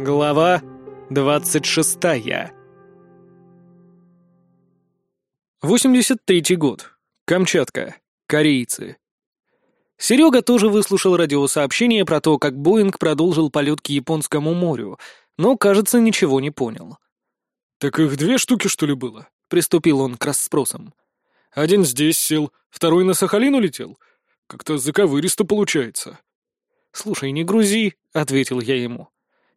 Глава 26. 83 год. Камчатка. Корейцы. Серега тоже выслушал радиосообщение про то, как Боинг продолжил полет к Японскому морю, но, кажется, ничего не понял. «Так их две штуки, что ли, было?» — приступил он к расспросам. «Один здесь сел, второй на Сахалин улетел. Как-то заковыристо получается». «Слушай, не грузи», — ответил я ему.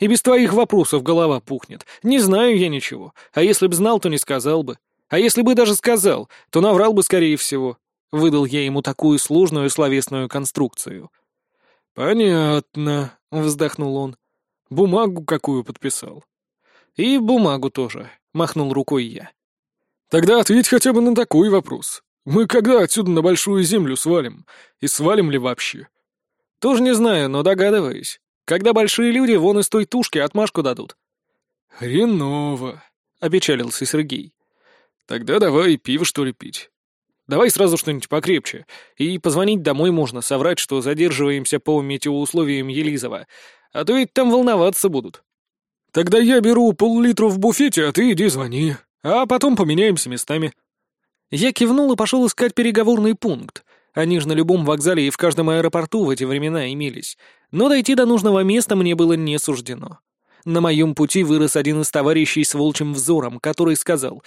И без твоих вопросов голова пухнет. Не знаю я ничего. А если б знал, то не сказал бы. А если бы даже сказал, то наврал бы скорее всего. Выдал я ему такую сложную словесную конструкцию. «Понятно», — вздохнул он. «Бумагу какую подписал?» «И бумагу тоже», — махнул рукой я. «Тогда ответь хотя бы на такой вопрос. Мы когда отсюда на Большую Землю свалим? И свалим ли вообще?» «Тоже не знаю, но догадываюсь. Когда большие люди вон из той тушки отмашку дадут». «Хреново», — опечалился Сергей. «Тогда давай пиво, что ли, пить. Давай сразу что-нибудь покрепче. И позвонить домой можно, соврать, что задерживаемся по метеоусловиям Елизова. А то ведь там волноваться будут». «Тогда я беру пол-литра в буфете, а ты иди звони. А потом поменяемся местами». Я кивнул и пошел искать переговорный пункт. Они же на любом вокзале и в каждом аэропорту в эти времена имелись. Но дойти до нужного места мне было не суждено. На моем пути вырос один из товарищей с волчьим взором, который сказал,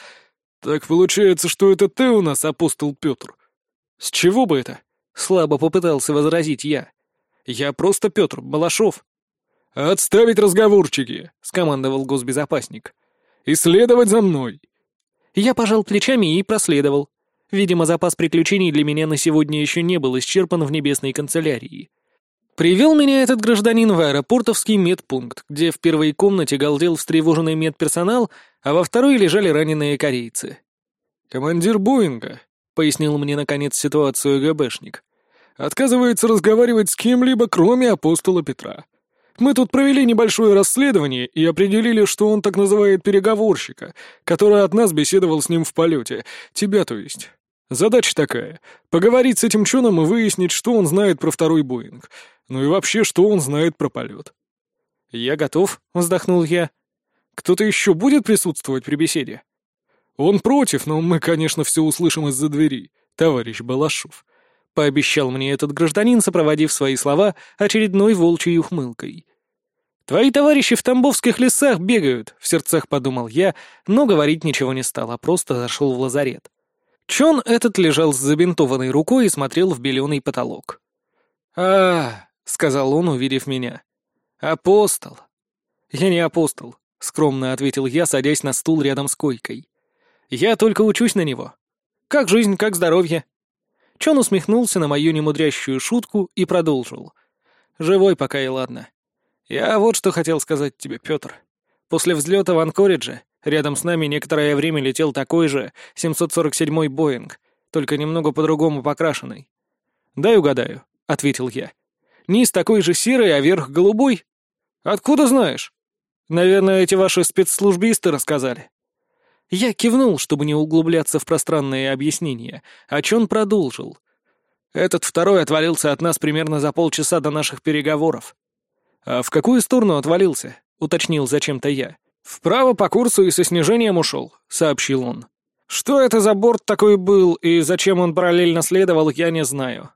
«Так получается, что это ты у нас, апостол Петр?» «С чего бы это?» — слабо попытался возразить я. «Я просто Петр Балашов». «Отставить разговорчики!» — скомандовал госбезопасник. «И следовать за мной!» Я пожал плечами и проследовал. Видимо, запас приключений для меня на сегодня еще не был исчерпан в небесной канцелярии. Привел меня этот гражданин в аэропортовский медпункт, где в первой комнате галдел встревоженный медперсонал, а во второй лежали раненые корейцы. «Командир Боинга», — пояснил мне наконец ситуацию ГБшник, — «отказывается разговаривать с кем-либо, кроме апостола Петра. Мы тут провели небольшое расследование и определили, что он так называет переговорщика, который от нас беседовал с ним в полете, тебя то есть. Задача такая — поговорить с этим чуном и выяснить, что он знает про второй Боинг, ну и вообще, что он знает про полет. «Я готов», — вздохнул я. «Кто-то еще будет присутствовать при беседе?» «Он против, но мы, конечно, все услышим из-за двери, товарищ Балашов», — пообещал мне этот гражданин, сопроводив свои слова очередной волчьей ухмылкой. «Твои товарищи в Тамбовских лесах бегают», — в сердцах подумал я, но говорить ничего не стал, а просто зашел в лазарет. Чон этот лежал с забинтованной рукой и смотрел в беленый потолок. а, — сказал он, увидев меня. «Апостол». «Я не апостол», — скромно ответил я, садясь на стул рядом с койкой. «Я только учусь на него. Как жизнь, как здоровье». Чон усмехнулся на мою немудрящую шутку и продолжил. «Живой пока и ладно. Я вот что хотел сказать тебе, Петр. После взлета в Анкоридже рядом с нами некоторое время летел такой же 747-й Боинг, только немного по-другому покрашенный. «Дай угадаю», — ответил я. Низ такой же серый, а верх голубой? Откуда знаешь? Наверное, эти ваши спецслужбисты рассказали. Я кивнул, чтобы не углубляться в пространные объяснения, а Чон продолжил. Этот второй отвалился от нас примерно за полчаса до наших переговоров. А в какую сторону отвалился? Уточнил зачем-то я. Вправо по курсу и со снижением ушел, сообщил он. Что это за борт такой был и зачем он параллельно следовал, я не знаю.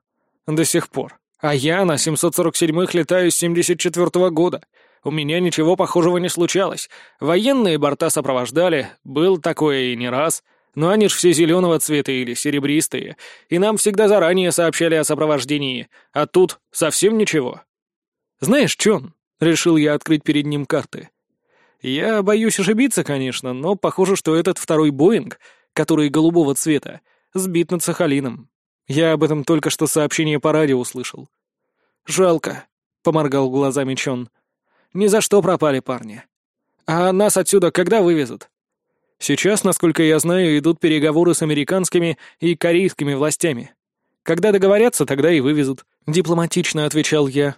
До сих пор. А я на 747-х летаю с 74-го года. У меня ничего похожего не случалось. Военные борта сопровождали, был такое и не раз. Но они ж все зеленого цвета или серебристые, и нам всегда заранее сообщали о сопровождении, а тут совсем ничего. Знаешь, Чон, решил я открыть перед ним карты. Я боюсь ошибиться, конечно, но похоже, что этот второй Боинг, который голубого цвета, сбит над Сахалином. Я об этом только что сообщение по радио услышал. «Жалко», — поморгал глазами Чон. «Ни за что пропали парни. А нас отсюда когда вывезут?» «Сейчас, насколько я знаю, идут переговоры с американскими и корейскими властями. Когда договорятся, тогда и вывезут», — дипломатично отвечал я.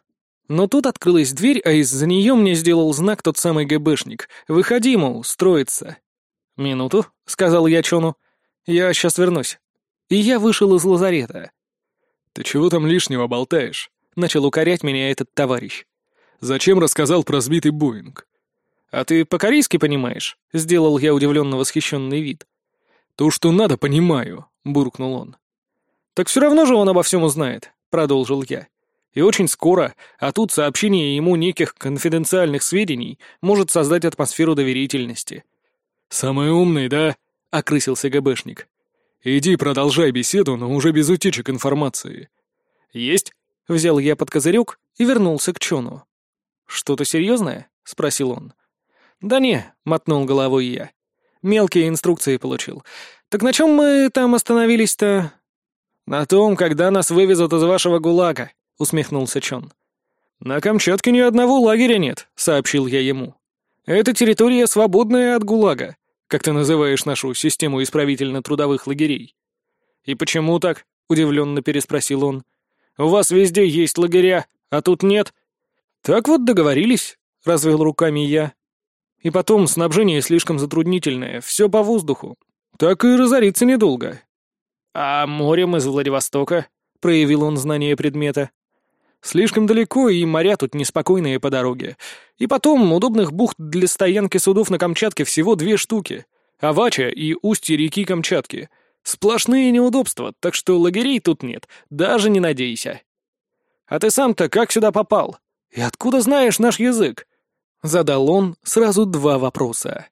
Но тут открылась дверь, а из-за нее мне сделал знак тот самый ГБшник. «Выходи, мол, строится». «Минуту», — сказал я Чону. «Я сейчас вернусь» и я вышел из лазарета. «Ты чего там лишнего болтаешь?» — начал укорять меня этот товарищ. «Зачем рассказал про сбитый Боинг? «А ты по-корейски понимаешь?» — сделал я удивленно восхищенный вид. «То, что надо, понимаю», — буркнул он. «Так все равно же он обо всем узнает», — продолжил я. «И очень скоро, а тут сообщение ему неких конфиденциальных сведений может создать атмосферу доверительности». «Самый умный, да?» — окрысился ГБшник. «Иди продолжай беседу, но уже без утечек информации». «Есть», — взял я под козырек и вернулся к Чону. «Что-то серьезное?» — спросил он. «Да не», — мотнул головой я. «Мелкие инструкции получил. Так на чем мы там остановились-то?» «На том, когда нас вывезут из вашего ГУЛАГа», — усмехнулся Чон. «На Камчатке ни одного лагеря нет», — сообщил я ему. «Это территория, свободная от ГУЛАГа, как ты называешь нашу систему исправительно-трудовых лагерей». «И почему так?» — удивленно переспросил он. «У вас везде есть лагеря, а тут нет». «Так вот договорились», — развел руками я. И потом, снабжение слишком затруднительное, все по воздуху. Так и разориться недолго. А морем из Владивостока? Проявил он знание предмета. Слишком далеко, и моря тут неспокойные по дороге. И потом, удобных бухт для стоянки судов на Камчатке всего две штуки. Авача и устье реки Камчатки. Сплошные неудобства, так что лагерей тут нет, даже не надейся. А ты сам-то как сюда попал? И откуда знаешь наш язык? Задал он сразу два вопроса.